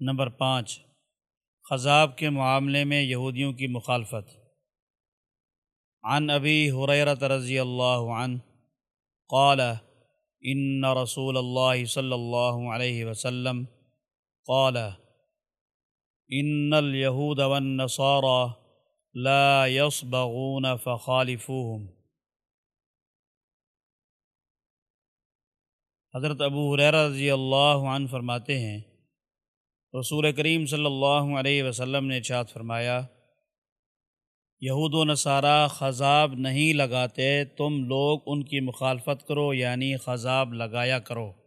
Number پانچ، خضاب کے معاملے میں یہودیوں کی مخالفت۔ عن ابی حریرت رضی اللہ عنہ قال، ان رسول اللہ صلی اللہ علیہ وسلم قال، ان اليهود والنصارى لا يصبغون فخالفوهم. حضرت ابو حریر رضی اللہ عنہ فرماتے ہیں رسول کریم صلی اللہ علیہ وسلم نے ارشاد فرمایا، یہود و نصارہ خذاب نہیں لگاتے، تم لوگ ان کی مخالفت کرو یعنی خذاب لگایا کرو۔